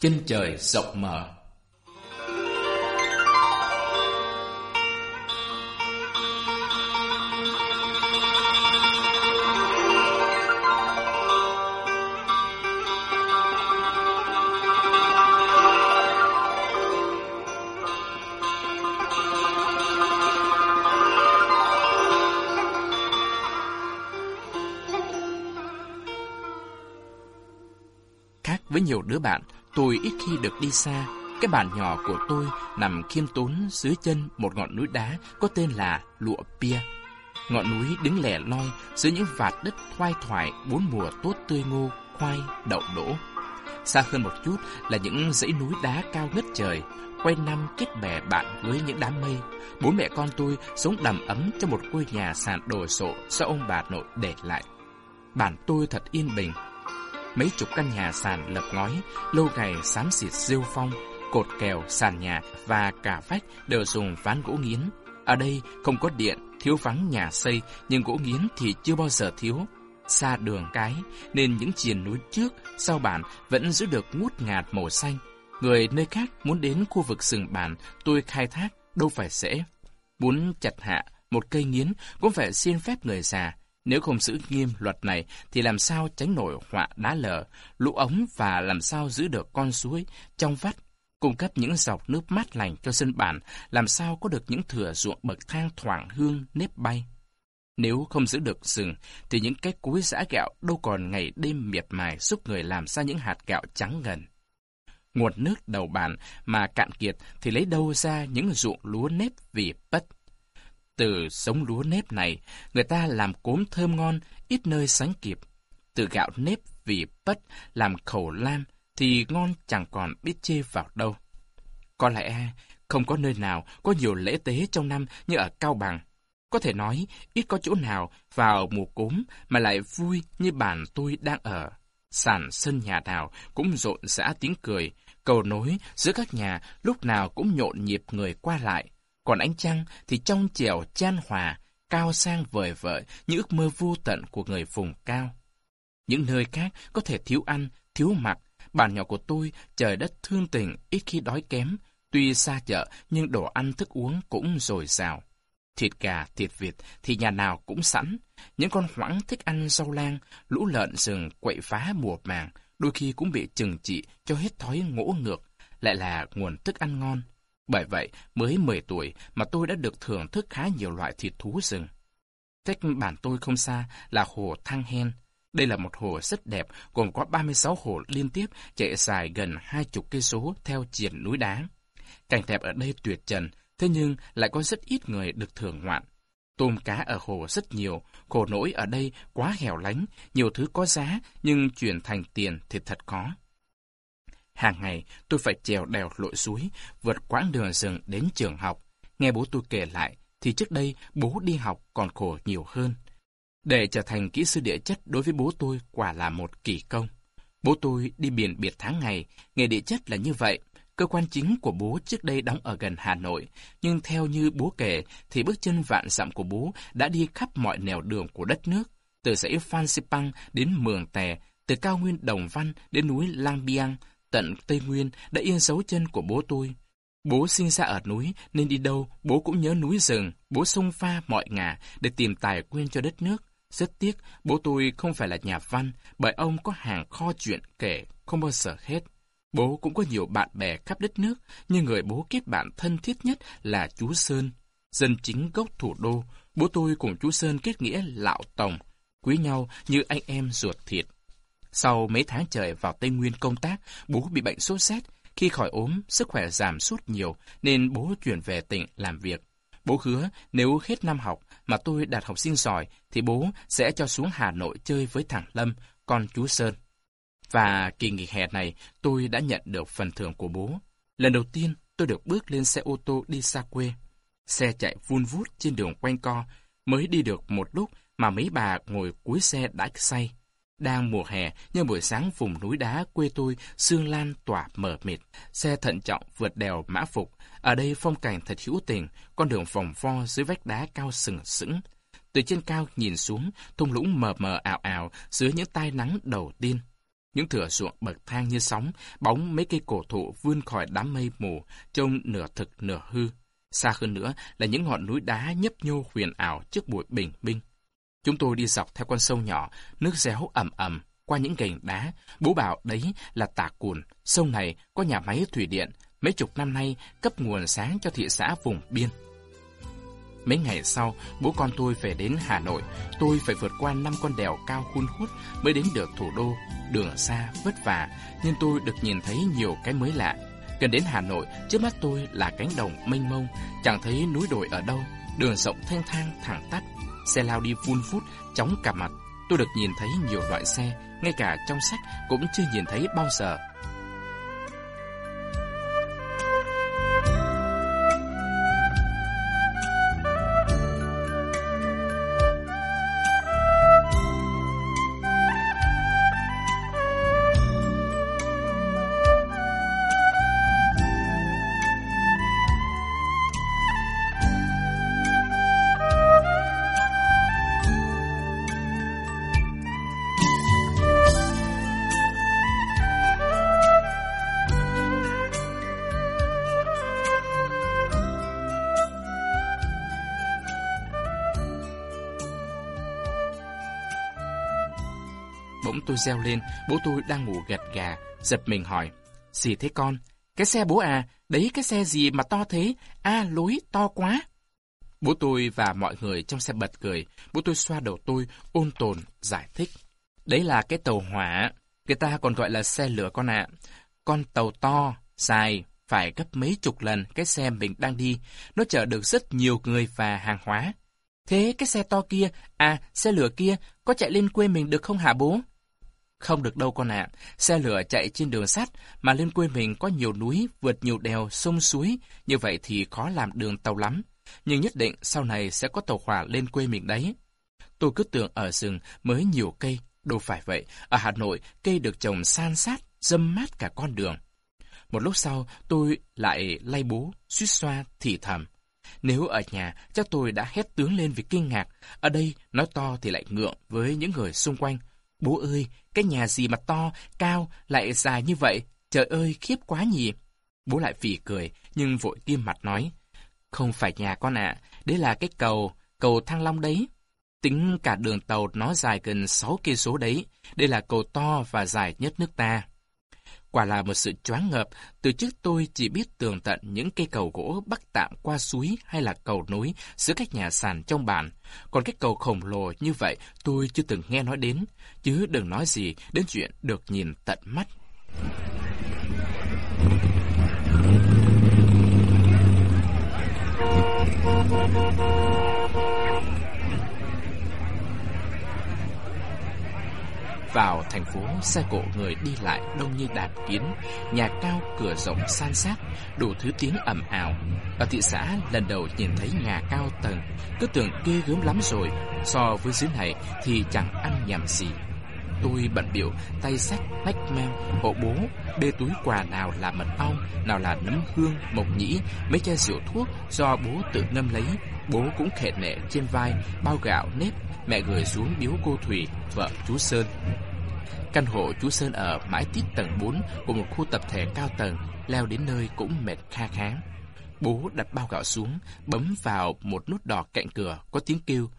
Chân trời rộng mở. Với nhiều đứa bạn, tôi ít khi được đi xa. Cái bàn nhỏ của tôi nằm khiêm tốn dưới chân một ngọn núi đá có tên là Lụa Pia. Ngọn núi đứng lẻ loi dưới những vạt đất thoai thoải bốn mùa tốt tươi ngô, khoai, đậu đỗ. Xa hơn một chút là những dãy núi đá cao ngất trời, quay năm kết bè bạn với những đám mây. Bố mẹ con tôi sống đầm ấm trong một ngôi nhà sàn đồ sộ do ông bà nội để lại. Bản tôi thật yên bình, mấy chục căn nhà sàn lợp ngói, lâu ngày xám xịt rêu phong, cột kèo, sàn nhà và cả vách đều dùng ván gỗ nghiến. Ở đây không có điện, thiếu vắng nhà xây, nhưng gỗ nghiến thì chưa bao giờ thiếu. Xa đường cái, nên những triền núi trước, sau bản vẫn giữ được ngút ngạt màu xanh. Người nơi khác muốn đến khu vực rừng bản tôi khai thác đâu phải dễ. Muốn chặt hạ một cây nghiến cũng phải xin phép người già, nếu không giữ nghiêm luật này thì làm sao tránh nổi họa đá lở, lũ ống và làm sao giữ được con suối trong vắt, cung cấp những dọc nước mát lành cho dân bản, làm sao có được những thửa ruộng bậc thang thoảng hương nếp bay. Nếu không giữ được rừng, thì những cái cối giã gạo đâu còn ngày đêm miệt mài giúp người làm ra những hạt gạo trắng ngần. Nguồn nước đầu bản mà cạn kiệt thì lấy đâu ra những ruộng lúa nếp vì bất từ sống lúa nếp này, người ta làm cốm thơm ngon, ít nơi sánh kịp. Từ gạo nếp vì bất làm khẩu lam thì ngon chẳng còn biết chê vào đâu. Có lẽ không có nơi nào có nhiều lễ tế trong năm như ở Cao Bằng. Có thể nói, ít có chỗ nào vào mùa cốm mà lại vui như bản tôi đang ở. Sàn sân nhà nào cũng rộn rã tiếng cười, cầu nối giữa các nhà lúc nào cũng nhộn nhịp người qua lại còn ánh trăng thì trong trẻo chan hòa, cao sang vời vợi những ước mơ vô tận của người vùng cao. Những nơi khác có thể thiếu ăn, thiếu mặc, bản nhỏ của tôi trời đất thương tình ít khi đói kém, tuy xa chợ nhưng đồ ăn thức uống cũng dồi dào. Thịt gà, thịt vịt thì nhà nào cũng sẵn. Những con hoãng thích ăn rau lang, lũ lợn rừng quậy phá mùa màng, đôi khi cũng bị trừng trị cho hết thói ngỗ ngược, lại là nguồn thức ăn ngon. Bởi vậy, mới 10 tuổi mà tôi đã được thưởng thức khá nhiều loại thịt thú rừng. Cách bản tôi không xa là hồ Thang Hen. Đây là một hồ rất đẹp, gồm có 36 hồ liên tiếp chạy dài gần hai chục cây số theo triển núi đá. Cảnh đẹp ở đây tuyệt trần, thế nhưng lại có rất ít người được thưởng ngoạn. Tôm cá ở hồ rất nhiều, khổ nỗi ở đây quá hẻo lánh, nhiều thứ có giá nhưng chuyển thành tiền thì thật khó. Hàng ngày, tôi phải trèo đèo lội suối, vượt quãng đường rừng đến trường học. Nghe bố tôi kể lại, thì trước đây bố đi học còn khổ nhiều hơn. Để trở thành kỹ sư địa chất đối với bố tôi quả là một kỳ công. Bố tôi đi biển biệt tháng ngày, nghề địa chất là như vậy. Cơ quan chính của bố trước đây đóng ở gần Hà Nội, nhưng theo như bố kể thì bước chân vạn dặm của bố đã đi khắp mọi nẻo đường của đất nước, từ dãy Phan Xipang đến Mường Tè, từ cao nguyên Đồng Văn đến núi Lang Biang, tận Tây Nguyên đã yên dấu chân của bố tôi. Bố sinh ra ở núi nên đi đâu bố cũng nhớ núi rừng, bố sông pha mọi ngả để tìm tài nguyên cho đất nước. Rất tiếc, bố tôi không phải là nhà văn, bởi ông có hàng kho chuyện kể, không bao giờ hết. Bố cũng có nhiều bạn bè khắp đất nước, nhưng người bố kết bạn thân thiết nhất là chú Sơn. Dân chính gốc thủ đô, bố tôi cùng chú Sơn kết nghĩa lão tổng, quý nhau như anh em ruột thịt. Sau mấy tháng trời vào Tây Nguyên công tác, bố bị bệnh sốt rét. Khi khỏi ốm, sức khỏe giảm sút nhiều nên bố chuyển về tỉnh làm việc. Bố hứa nếu hết năm học mà tôi đạt học sinh giỏi thì bố sẽ cho xuống Hà Nội chơi với thằng Lâm, con chú Sơn. Và kỳ nghỉ hè này tôi đã nhận được phần thưởng của bố. Lần đầu tiên tôi được bước lên xe ô tô đi xa quê. Xe chạy vun vút trên đường quanh co, mới đi được một lúc mà mấy bà ngồi cuối xe đã say. Đang mùa hè, nhưng buổi sáng vùng núi đá quê tôi, sương lan tỏa mờ mịt. Xe thận trọng vượt đèo mã phục. Ở đây phong cảnh thật hữu tình, con đường vòng vo dưới vách đá cao sừng sững. Từ trên cao nhìn xuống, thung lũng mờ mờ ảo ảo dưới những tai nắng đầu tiên. Những thửa ruộng bậc thang như sóng, bóng mấy cây cổ thụ vươn khỏi đám mây mù, trông nửa thực nửa hư. Xa hơn nữa là những ngọn núi đá nhấp nhô huyền ảo trước buổi bình minh. Chúng tôi đi dọc theo con sông nhỏ, nước réo ẩm ẩm qua những gành đá. Bố bảo đấy là tà cùn, sông này có nhà máy thủy điện, mấy chục năm nay cấp nguồn sáng cho thị xã vùng biên. Mấy ngày sau, bố con tôi về đến Hà Nội. Tôi phải vượt qua năm con đèo cao hun hút mới đến được thủ đô. Đường xa, vất vả, nhưng tôi được nhìn thấy nhiều cái mới lạ. Gần đến Hà Nội, trước mắt tôi là cánh đồng mênh mông, chẳng thấy núi đồi ở đâu. Đường rộng thanh thang, thẳng tắp. Xe lao đi phun phút, chóng cả mặt. Tôi được nhìn thấy nhiều loại xe, ngay cả trong sách cũng chưa nhìn thấy bao giờ. Bỗng tôi reo lên, bố tôi đang ngủ gật gà, giật mình hỏi. Gì thế con? Cái xe bố à, đấy cái xe gì mà to thế? À, lối to quá. Bố tôi và mọi người trong xe bật cười. Bố tôi xoa đầu tôi, ôn tồn, giải thích. Đấy là cái tàu hỏa. Người ta còn gọi là xe lửa con ạ. Con tàu to, dài, phải gấp mấy chục lần cái xe mình đang đi. Nó chở được rất nhiều người và hàng hóa. Thế cái xe to kia, à, xe lửa kia, có chạy lên quê mình được không hả bố? Không được đâu con ạ, xe lửa chạy trên đường sắt, mà lên quê mình có nhiều núi, vượt nhiều đèo, sông suối, như vậy thì khó làm đường tàu lắm. Nhưng nhất định sau này sẽ có tàu hỏa lên quê mình đấy. Tôi cứ tưởng ở rừng mới nhiều cây, đâu phải vậy. Ở Hà Nội, cây được trồng san sát, dâm mát cả con đường. Một lúc sau, tôi lại lay bố, suýt xoa, thì thầm. Nếu ở nhà, chắc tôi đã hét tướng lên vì kinh ngạc. Ở đây, nói to thì lại ngượng với những người xung quanh. Bố ơi, cái nhà gì mà to, cao, lại dài như vậy? Trời ơi, khiếp quá nhỉ? Bố lại phỉ cười, nhưng vội tiêm mặt nói. Không phải nhà con ạ, đấy là cái cầu, cầu Thăng Long đấy. Tính cả đường tàu nó dài gần 6 cây số đấy. Đây là cầu to và dài nhất nước ta. Quả là một sự choáng ngợp, từ trước tôi chỉ biết tường tận những cây cầu gỗ bắc tạm qua suối hay là cầu nối giữa các nhà sàn trong bản. Còn cái cầu khổng lồ như vậy tôi chưa từng nghe nói đến, chứ đừng nói gì đến chuyện được nhìn tận mắt. Vào thành phố, xe cộ người đi lại đông như đàn kiến, nhà cao cửa rộng san sát, đủ thứ tiếng ầm ào. Ở thị xã lần đầu nhìn thấy nhà cao tầng, cứ tưởng ghê gớm lắm rồi, so với dưới này thì chẳng ăn nhầm gì. Tôi bận biểu, tay sách, lách meo, hộ bố, bê túi quà nào là mật ong, nào là nấm hương, mộc nhĩ, mấy chai rượu thuốc do bố tự ngâm lấy. Bố cũng khệ nệ trên vai, bao gạo, nếp, mẹ gửi xuống biếu cô Thủy, vợ chú Sơn. Căn hộ chú Sơn ở mãi tít tầng 4 của một khu tập thể cao tầng, leo đến nơi cũng mệt kha khá. Bố đặt bao gạo xuống, bấm vào một nút đỏ cạnh cửa, có tiếng kêu.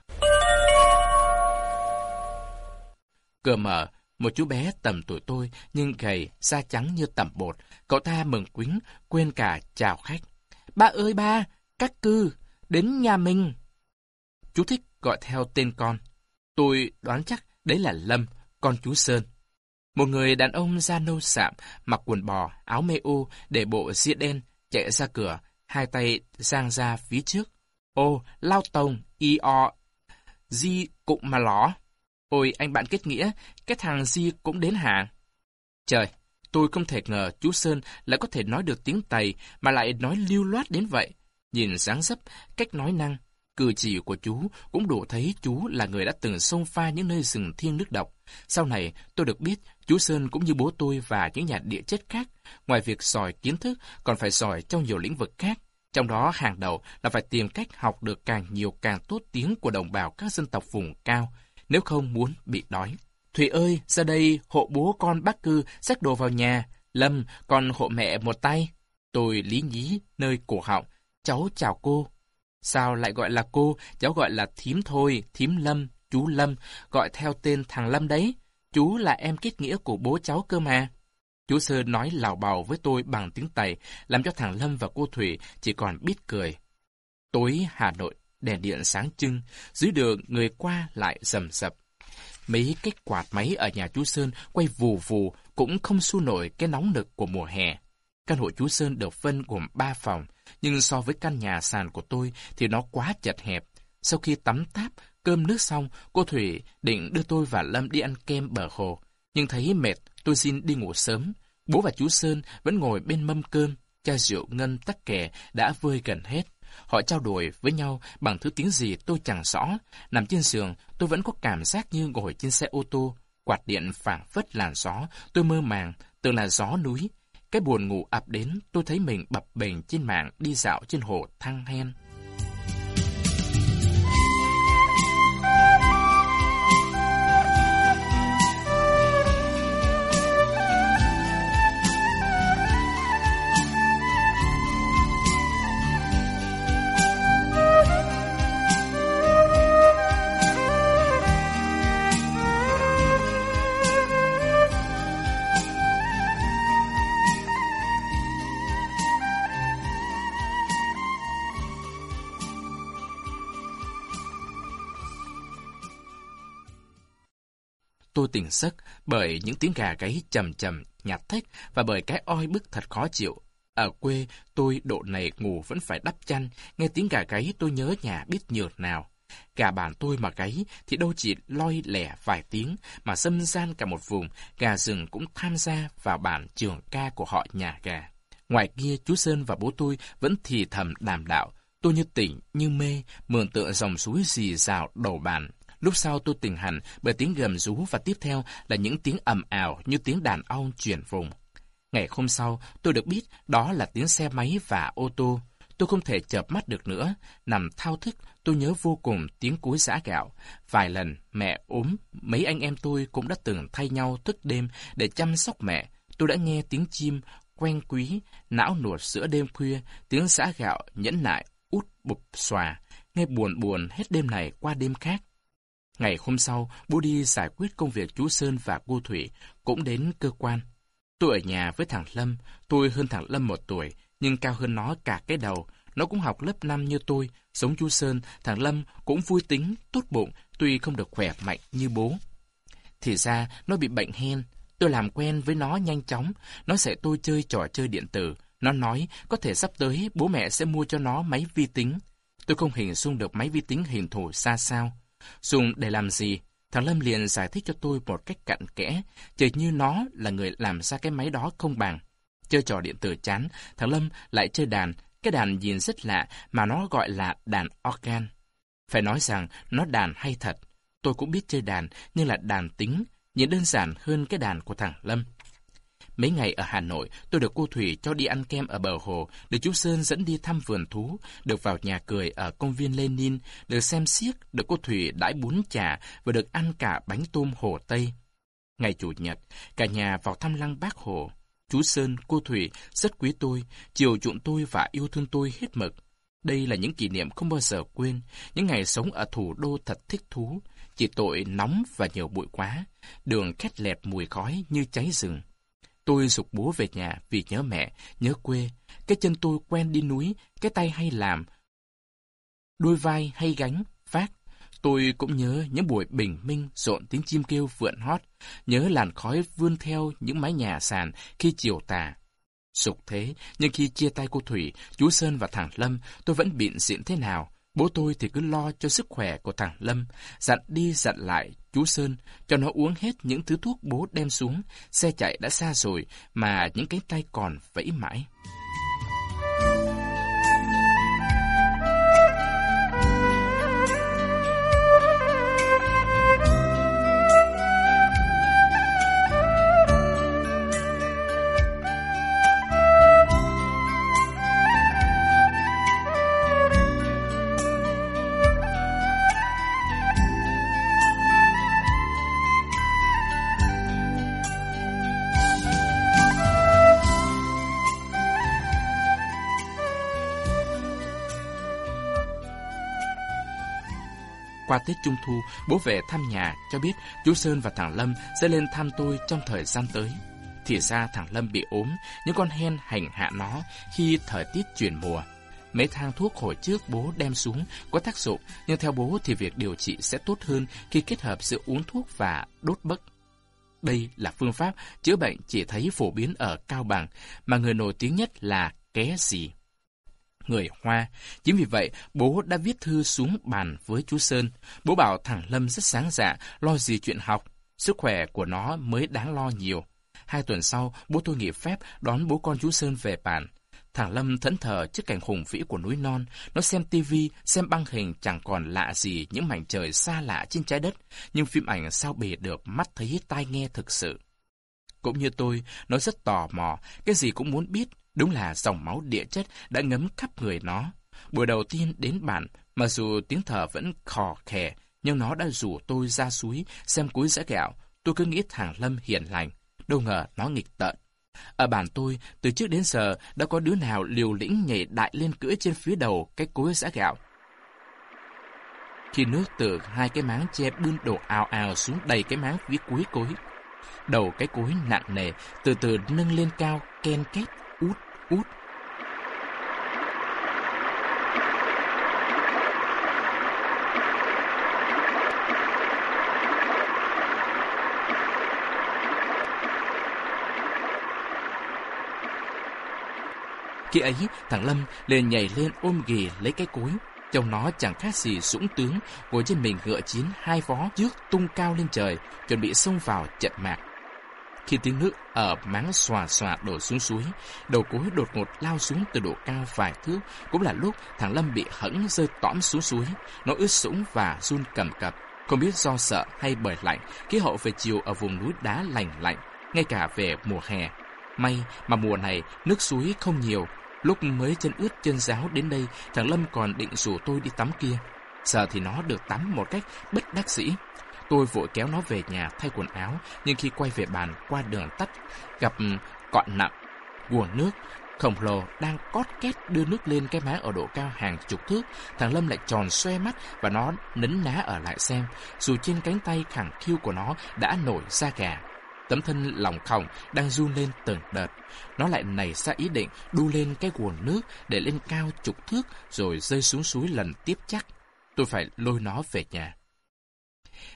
Cửa mở, một chú bé tầm tuổi tôi nhưng gầy, da trắng như tẩm bột. Cậu ta mừng quính, quên cả chào khách. Ba ơi ba, các cư, đến nhà mình. Chú thích gọi theo tên con. Tôi đoán chắc đấy là Lâm, con chú Sơn. Một người đàn ông da nâu sạm, mặc quần bò, áo mê ô, để bộ ria đen, chạy ra cửa, hai tay giang ra phía trước. Ô, lao tông, y o, di cụm mà ló. Ôi, anh bạn kết nghĩa, cái thằng di cũng đến hả? Trời, tôi không thể ngờ chú Sơn lại có thể nói được tiếng Tây mà lại nói lưu loát đến vậy. Nhìn dáng dấp, cách nói năng, Cử chỉ của chú cũng đủ thấy chú là người đã từng xông pha những nơi rừng thiên nước độc. Sau này, tôi được biết chú Sơn cũng như bố tôi và những nhà địa chất khác, ngoài việc giỏi kiến thức, còn phải giỏi trong nhiều lĩnh vực khác. Trong đó hàng đầu là phải tìm cách học được càng nhiều càng tốt tiếng của đồng bào các dân tộc vùng cao, nếu không muốn bị đói. Thủy ơi, ra đây hộ bố con bác cư xách đồ vào nhà. Lâm, con hộ mẹ một tay. Tôi lý nhí nơi cổ họng. Cháu chào cô. Sao lại gọi là cô? Cháu gọi là thím thôi, thím Lâm, chú Lâm, gọi theo tên thằng Lâm đấy. Chú là em kết nghĩa của bố cháu cơ mà. Chú sơ nói lào bào với tôi bằng tiếng Tây, làm cho thằng Lâm và cô Thủy chỉ còn biết cười. Tối Hà Nội, đèn điện sáng trưng, dưới đường người qua lại rầm rập. Mấy cái quạt máy ở nhà chú Sơn quay vù vù cũng không xua nổi cái nóng nực của mùa hè. Căn hộ chú Sơn được phân gồm 3 phòng, nhưng so với căn nhà sàn của tôi thì nó quá chật hẹp. Sau khi tắm táp, cơm nước xong, cô Thủy định đưa tôi và Lâm đi ăn kem bờ hồ. Nhưng thấy mệt, tôi xin đi ngủ sớm. Bố và chú Sơn vẫn ngồi bên mâm cơm, chai rượu ngân tắc kè đã vơi gần hết. Họ trao đổi với nhau bằng thứ tiếng gì tôi chẳng rõ. Nằm trên giường, tôi vẫn có cảm giác như ngồi trên xe ô tô. Quạt điện phảng phất làn gió, tôi mơ màng, tưởng là gió núi. Cái buồn ngủ ập đến, tôi thấy mình bập bềnh trên mạng đi dạo trên hồ Thăng Hen. Tôi tỉnh giấc bởi những tiếng gà gáy chầm chầm, nhạt thách và bởi cái oi bức thật khó chịu. Ở quê, tôi độ này ngủ vẫn phải đắp chăn, nghe tiếng gà gáy tôi nhớ nhà biết nhược nào. Gà bản tôi mà gáy thì đâu chỉ loi lẻ vài tiếng mà xâm gian cả một vùng, gà rừng cũng tham gia vào bản trường ca của họ nhà gà. Ngoài kia, chú Sơn và bố tôi vẫn thì thầm đàm đạo. Tôi như tỉnh, như mê, mường tượng dòng suối rì rào đầu bàn. Lúc sau tôi tỉnh hẳn bởi tiếng gầm rú và tiếp theo là những tiếng ầm ào như tiếng đàn ong chuyển vùng. Ngày hôm sau, tôi được biết đó là tiếng xe máy và ô tô. Tôi không thể chợp mắt được nữa. Nằm thao thức, tôi nhớ vô cùng tiếng cúi giã gạo. Vài lần, mẹ ốm, mấy anh em tôi cũng đã từng thay nhau thức đêm để chăm sóc mẹ. Tôi đã nghe tiếng chim quen quý, não nuột giữa đêm khuya, tiếng giã gạo nhẫn nại, út bụp xòa, nghe buồn buồn hết đêm này qua đêm khác. Ngày hôm sau, bố đi giải quyết công việc chú Sơn và cô Thủy, cũng đến cơ quan. Tôi ở nhà với thằng Lâm, tôi hơn thằng Lâm một tuổi, nhưng cao hơn nó cả cái đầu. Nó cũng học lớp 5 như tôi, giống chú Sơn, thằng Lâm cũng vui tính, tốt bụng, tuy không được khỏe mạnh như bố. Thì ra, nó bị bệnh hen. Tôi làm quen với nó nhanh chóng, nó sẽ tôi chơi trò chơi điện tử. Nó nói có thể sắp tới bố mẹ sẽ mua cho nó máy vi tính. Tôi không hình dung được máy vi tính hình thù xa sao. Dùng để làm gì? Thằng Lâm liền giải thích cho tôi một cách cặn kẽ, chợt như nó là người làm ra cái máy đó không bằng. Chơi trò điện tử chán, thằng Lâm lại chơi đàn, cái đàn nhìn rất lạ mà nó gọi là đàn organ. Phải nói rằng nó đàn hay thật. Tôi cũng biết chơi đàn, nhưng là đàn tính, nhìn đơn giản hơn cái đàn của thằng Lâm. Mấy ngày ở Hà Nội, tôi được cô Thủy cho đi ăn kem ở bờ hồ, được chú Sơn dẫn đi thăm vườn thú, được vào nhà cười ở công viên Lenin, được xem xiếc, được cô Thủy đãi bún chả và được ăn cả bánh tôm hồ Tây. Ngày Chủ nhật, cả nhà vào thăm lăng bác Hồ. Chú Sơn, cô Thủy rất quý tôi, chiều chuộng tôi và yêu thương tôi hết mực. Đây là những kỷ niệm không bao giờ quên, những ngày sống ở thủ đô thật thích thú, chỉ tội nóng và nhiều bụi quá, đường khét lẹt mùi khói như cháy rừng. Tôi dục bố về nhà vì nhớ mẹ, nhớ quê. Cái chân tôi quen đi núi, cái tay hay làm. Đôi vai hay gánh, phát. Tôi cũng nhớ những buổi bình minh rộn tiếng chim kêu vượn hót, nhớ làn khói vươn theo những mái nhà sàn khi chiều tà. Sục thế, nhưng khi chia tay cô Thủy, chú Sơn và thằng Lâm, tôi vẫn bịn diện thế nào, Bố tôi thì cứ lo cho sức khỏe của thằng Lâm, dặn đi dặn lại chú Sơn, cho nó uống hết những thứ thuốc bố đem xuống, xe chạy đã xa rồi mà những cái tay còn vẫy mãi. Qua Tết Trung Thu, bố về thăm nhà cho biết chú Sơn và thằng Lâm sẽ lên thăm tôi trong thời gian tới. Thì ra thằng Lâm bị ốm, những con hen hành hạ nó khi thời tiết chuyển mùa. Mấy thang thuốc hồi trước bố đem xuống có tác dụng, nhưng theo bố thì việc điều trị sẽ tốt hơn khi kết hợp giữa uống thuốc và đốt bấc. Đây là phương pháp chữa bệnh chỉ thấy phổ biến ở Cao Bằng, mà người nổi tiếng nhất là ké gì. Người Hoa. Chính vì vậy, bố đã viết thư xuống bàn với chú Sơn. Bố bảo thằng Lâm rất sáng dạ, lo gì chuyện học. Sức khỏe của nó mới đáng lo nhiều. Hai tuần sau, bố tôi nghỉ phép đón bố con chú Sơn về bàn. Thằng Lâm thẫn thờ trước cảnh hùng vĩ của núi non. Nó xem tivi, xem băng hình chẳng còn lạ gì những mảnh trời xa lạ trên trái đất. Nhưng phim ảnh sao bề được mắt thấy tai nghe thực sự. Cũng như tôi, nó rất tò mò, cái gì cũng muốn biết. Đúng là dòng máu địa chất đã ngấm khắp người nó. Buổi đầu tiên đến bản, mặc dù tiếng thở vẫn khò khè, nhưng nó đã rủ tôi ra suối xem cuối giã gạo. Tôi cứ nghĩ thằng Lâm hiền lành. Đâu ngờ nó nghịch tợn. Ở bản tôi, từ trước đến giờ đã có đứa nào liều lĩnh nhảy đại lên cưỡi trên phía đầu cái cối giã gạo. Khi nước từ hai cái máng che bươn đổ ào ào xuống đầy cái máng phía cuối cối. Đầu cái cối nặng nề, từ từ nâng lên cao, ken két, út, út. Khi ấy, thằng Lâm liền nhảy lên ôm ghì lấy cái cối. Trông nó chẳng khác gì dũng tướng, ngồi trên mình ngựa chiến hai vó trước tung cao lên trời, chuẩn bị xông vào trận mạc. Khi tiếng nước ở máng xòa xòa đổ xuống suối, đầu cối đột ngột lao xuống từ độ cao vài thước, cũng là lúc thằng Lâm bị hẫng rơi tõm xuống suối. Nó ướt sũng và run cầm cập, không biết do sợ hay bởi lạnh, khí hậu về chiều ở vùng núi đá lành lạnh, ngay cả về mùa hè. May mà mùa này nước suối không nhiều, Lúc mới chân ướt chân giáo đến đây, thằng Lâm còn định rủ tôi đi tắm kia. Giờ thì nó được tắm một cách bất đắc dĩ. Tôi vội kéo nó về nhà thay quần áo, nhưng khi quay về bàn qua đường tắt, gặp ừ, cọn nặng, guồng nước, khổng lồ đang cót két đưa nước lên cái má ở độ cao hàng chục thước, thằng Lâm lại tròn xoe mắt và nó nấn ná ở lại xem, dù trên cánh tay khẳng khiu của nó đã nổi da gà. Tấm thân lòng khổng đang run lên từng đợt. Nó lại nảy ra ý định đu lên cái nguồn nước để lên cao chục thước rồi rơi xuống suối lần tiếp chắc. Tôi phải lôi nó về nhà.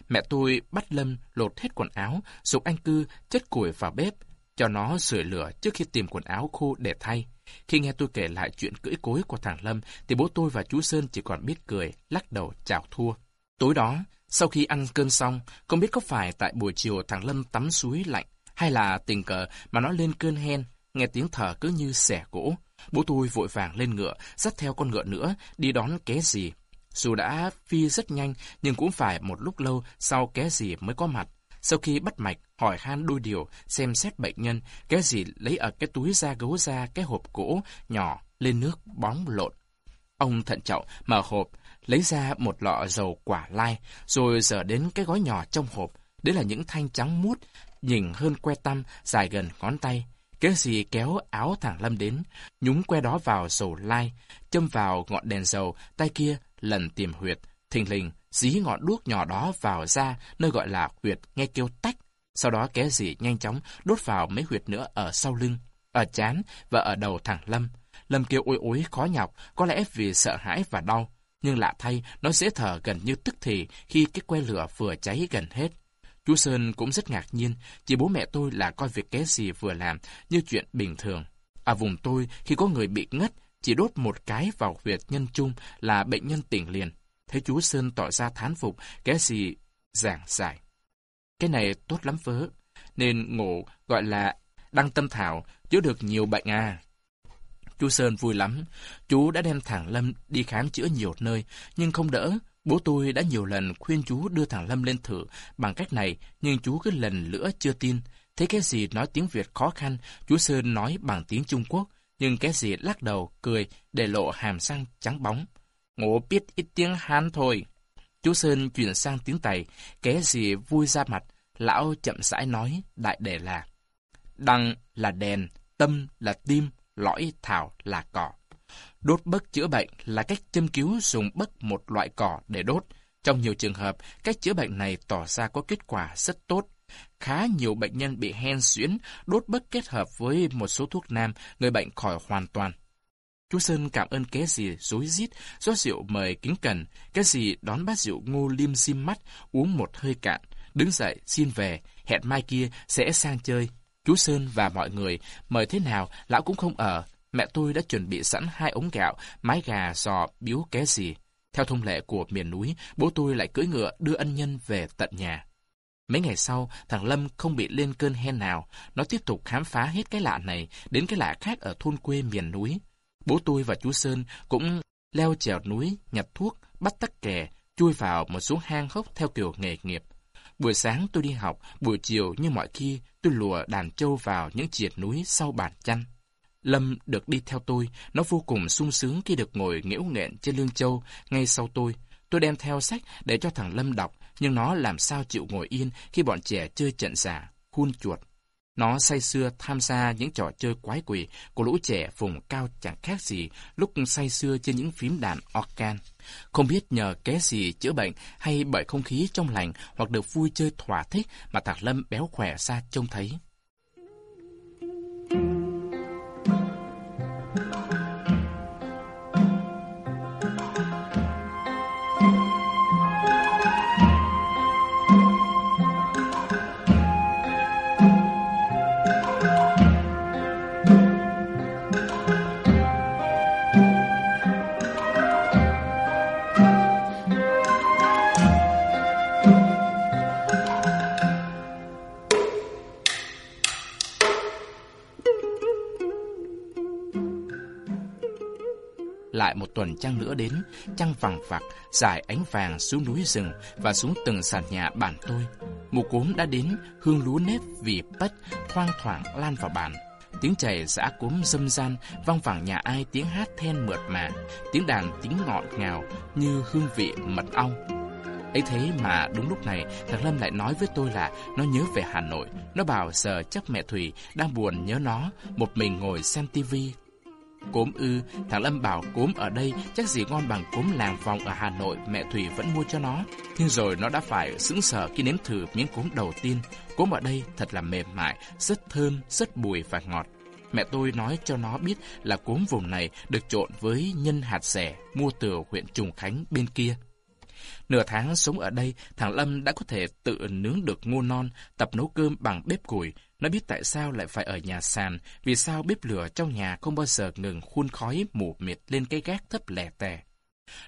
Mẹ tôi bắt Lâm lột hết quần áo, dục anh cư chất củi vào bếp, cho nó sưởi lửa trước khi tìm quần áo khô để thay. Khi nghe tôi kể lại chuyện cưỡi cối của thằng Lâm, thì bố tôi và chú Sơn chỉ còn biết cười, lắc đầu chào thua. Tối đó, sau khi ăn cơm xong, không biết có phải tại buổi chiều thằng Lâm tắm suối lạnh, hay là tình cờ mà nó lên cơn hen, nghe tiếng thở cứ như xẻ gỗ. Bố tôi vội vàng lên ngựa, dắt theo con ngựa nữa, đi đón ké gì. Dù đã phi rất nhanh, nhưng cũng phải một lúc lâu sau ké gì mới có mặt. Sau khi bắt mạch, hỏi han đôi điều, xem xét bệnh nhân, ké gì lấy ở cái túi da gấu ra cái hộp gỗ nhỏ lên nước bóng lộn. Ông thận trọng mở hộp, lấy ra một lọ dầu quả lai, rồi dở đến cái gói nhỏ trong hộp. Đấy là những thanh trắng mút, nhìn hơn que tăm, dài gần ngón tay. Cái gì kéo áo thẳng Lâm đến, nhúng que đó vào dầu lai, châm vào ngọn đèn dầu, tay kia lần tìm huyệt, thình lình, dí ngọn đuốc nhỏ đó vào ra nơi gọi là huyệt, nghe kêu tách. Sau đó kéo gì nhanh chóng đốt vào mấy huyệt nữa ở sau lưng, ở chán và ở đầu thằng Lâm. Lâm kêu ôi ối khó nhọc, có lẽ vì sợ hãi và đau. Nhưng lạ thay, nó dễ thở gần như tức thì khi cái que lửa vừa cháy gần hết. Chú Sơn cũng rất ngạc nhiên, chỉ bố mẹ tôi là coi việc kéo gì vừa làm như chuyện bình thường. Ở vùng tôi, khi có người bị ngất, chỉ đốt một cái vào huyệt nhân trung là bệnh nhân tỉnh liền. Thấy chú Sơn tỏ ra thán phục, cái gì giảng giải. Cái này tốt lắm vớ, nên ngộ gọi là đăng tâm thảo, chữa được nhiều bệnh à. Chú Sơn vui lắm. Chú đã đem thằng Lâm đi khám chữa nhiều nơi, nhưng không đỡ. Bố tôi đã nhiều lần khuyên chú đưa thằng Lâm lên thử bằng cách này, nhưng chú cứ lần nữa chưa tin. Thấy cái gì nói tiếng Việt khó khăn, chú Sơn nói bằng tiếng Trung Quốc, nhưng cái gì lắc đầu, cười, để lộ hàm răng trắng bóng. Ngộ biết ít tiếng Hán thôi. Chú Sơn chuyển sang tiếng tày cái gì vui ra mặt, lão chậm rãi nói, đại đề là Đăng là đèn, tâm là tim, lõi thảo là cỏ. Đốt bấc chữa bệnh là cách châm cứu dùng bấc một loại cỏ để đốt. Trong nhiều trường hợp, cách chữa bệnh này tỏ ra có kết quả rất tốt. Khá nhiều bệnh nhân bị hen suyễn, đốt bất kết hợp với một số thuốc nam, người bệnh khỏi hoàn toàn. Chú Sơn cảm ơn cái gì rối rít, do rượu mời kính cẩn, cái gì đón bát rượu ngô liêm xin mắt, uống một hơi cạn, đứng dậy xin về, hẹn mai kia sẽ sang chơi. Chú Sơn và mọi người mời thế nào lão cũng không ở. Mẹ tôi đã chuẩn bị sẵn hai ống gạo, mái gà, giò, biếu cái gì. Theo thông lệ của miền núi, bố tôi lại cưỡi ngựa đưa ân nhân về tận nhà. Mấy ngày sau, thằng Lâm không bị lên cơn hen nào. Nó tiếp tục khám phá hết cái lạ này đến cái lạ khác ở thôn quê miền núi. Bố tôi và chú Sơn cũng leo trèo núi, nhặt thuốc, bắt tắc kè, chui vào một số hang hốc theo kiểu nghề nghiệp. Buổi sáng tôi đi học, buổi chiều như mọi khi tôi lùa đàn trâu vào những triệt núi sau bàn chăn. Lâm được đi theo tôi, nó vô cùng sung sướng khi được ngồi nghễu nghẹn trên lưng châu ngay sau tôi. Tôi đem theo sách để cho thằng Lâm đọc, nhưng nó làm sao chịu ngồi yên khi bọn trẻ chơi trận giả, khuôn chuột. Nó say sưa tham gia những trò chơi quái quỷ của lũ trẻ vùng cao chẳng khác gì lúc say sưa trên những phím đàn organ. Không biết nhờ ké gì chữa bệnh hay bởi không khí trong lành hoặc được vui chơi thỏa thích mà thằng Lâm béo khỏe ra trông thấy. Lại một tuần trăng nữa đến, trăng vàng vạc, dài ánh vàng xuống núi rừng và xuống từng sàn nhà bản tôi. Mùa cốm đã đến, hương lúa nếp vì bất, thoang thoảng lan vào bàn. Tiếng chảy giã cốm dâm gian, vang vẳng nhà ai tiếng hát then mượt mà, tiếng đàn tiếng ngọt ngào như hương vị mật ong. ấy thế mà đúng lúc này, thằng Lâm lại nói với tôi là nó nhớ về Hà Nội. Nó bảo giờ chắc mẹ Thủy đang buồn nhớ nó, một mình ngồi xem tivi Cốm ư, thằng Lâm bảo cốm ở đây chắc gì ngon bằng cốm làng vòng ở Hà Nội mẹ Thủy vẫn mua cho nó. Nhưng rồi nó đã phải sững sờ khi nếm thử miếng cốm đầu tiên. Cốm ở đây thật là mềm mại, rất thơm, rất bùi và ngọt. Mẹ tôi nói cho nó biết là cốm vùng này được trộn với nhân hạt rẻ mua từ huyện Trùng Khánh bên kia. Nửa tháng sống ở đây, thằng Lâm đã có thể tự nướng được ngô non, tập nấu cơm bằng bếp củi. Nó biết tại sao lại phải ở nhà sàn, vì sao bếp lửa trong nhà không bao giờ ngừng khuôn khói mù mịt lên cái gác thấp lẻ tè.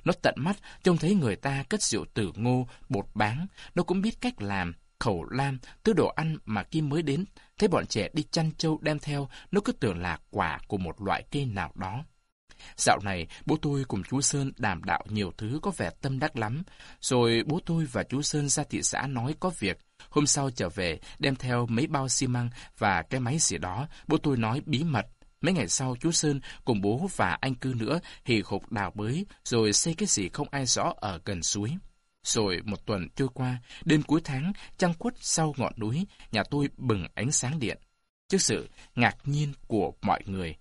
Nó tận mắt trông thấy người ta cất rượu tử ngô, bột báng. Nó cũng biết cách làm, khẩu lam, thứ đồ ăn mà Kim mới đến. Thấy bọn trẻ đi chăn trâu đem theo, nó cứ tưởng là quả của một loại cây nào đó. Dạo này, bố tôi cùng chú Sơn đàm đạo nhiều thứ có vẻ tâm đắc lắm. Rồi bố tôi và chú Sơn ra thị xã nói có việc. Hôm sau trở về, đem theo mấy bao xi măng và cái máy xỉa đó, bố tôi nói bí mật. Mấy ngày sau, chú Sơn cùng bố và anh cư nữa hì hục đào bới, rồi xây cái gì không ai rõ ở gần suối. Rồi một tuần trôi qua, đêm cuối tháng, trăng khuất sau ngọn núi, nhà tôi bừng ánh sáng điện. Trước sự ngạc nhiên của mọi người,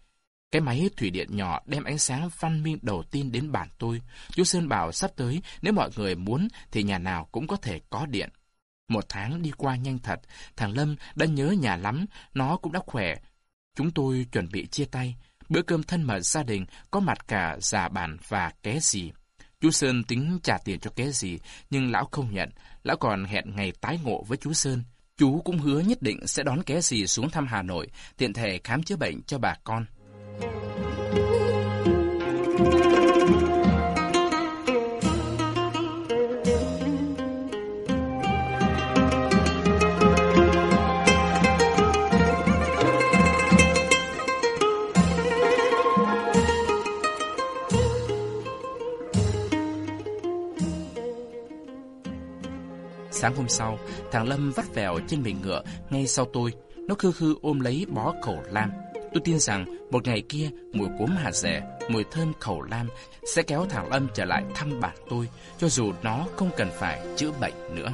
cái máy thủy điện nhỏ đem ánh sáng văn minh đầu tiên đến bản tôi. Chú Sơn bảo sắp tới, nếu mọi người muốn thì nhà nào cũng có thể có điện. Một tháng đi qua nhanh thật, thằng Lâm đã nhớ nhà lắm, nó cũng đã khỏe. Chúng tôi chuẩn bị chia tay. Bữa cơm thân mật gia đình có mặt cả già bản và ké gì. Chú Sơn tính trả tiền cho ké gì, nhưng lão không nhận. Lão còn hẹn ngày tái ngộ với chú Sơn. Chú cũng hứa nhất định sẽ đón ké gì xuống thăm Hà Nội, tiện thể khám chữa bệnh cho bà con. Sáng hôm sau, thằng Lâm vắt vẹo trên mình ngựa ngay sau tôi. Nó khư khư ôm lấy bó khẩu lam. Tôi tin rằng một ngày kia mùi cốm hạt rẻ, mùi thơm khẩu lam sẽ kéo thằng Lâm trở lại thăm bản tôi, cho dù nó không cần phải chữa bệnh nữa.